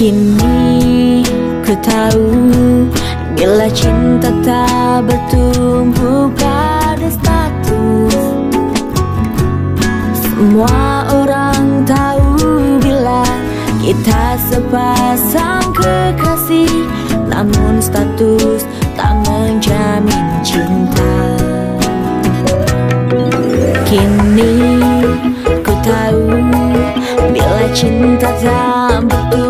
Ku tahu bila cinta tak bertumbuh pada status. Semua orang tahu bila kita sepasang kekasih Namun status tak menjamin cinta. Kini ku tahu bila cinta tak bertumpu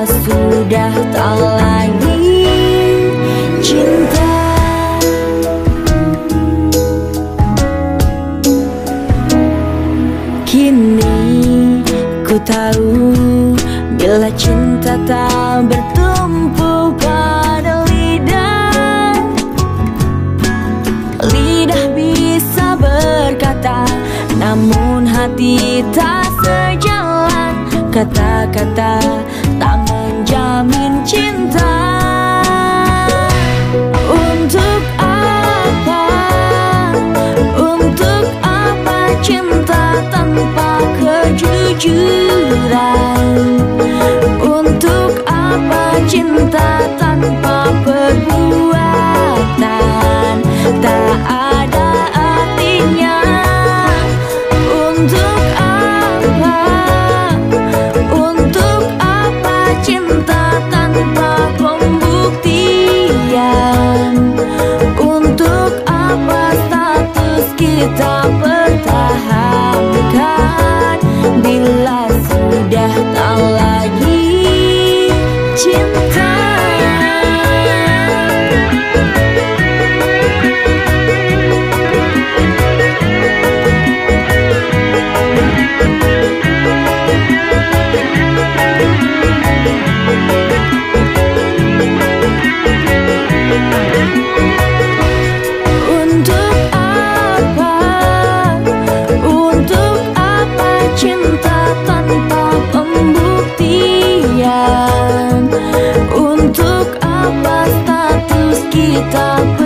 sudah tak lagi cinta. Kini ku tahu bila cinta tak bertumpu pada lidah. Lidah bisa berkata namun hati tak sejalan. Kata-kata tak menjamin cinta. Untuk apa, untuk apa cinta tanpa kejujuran status status kita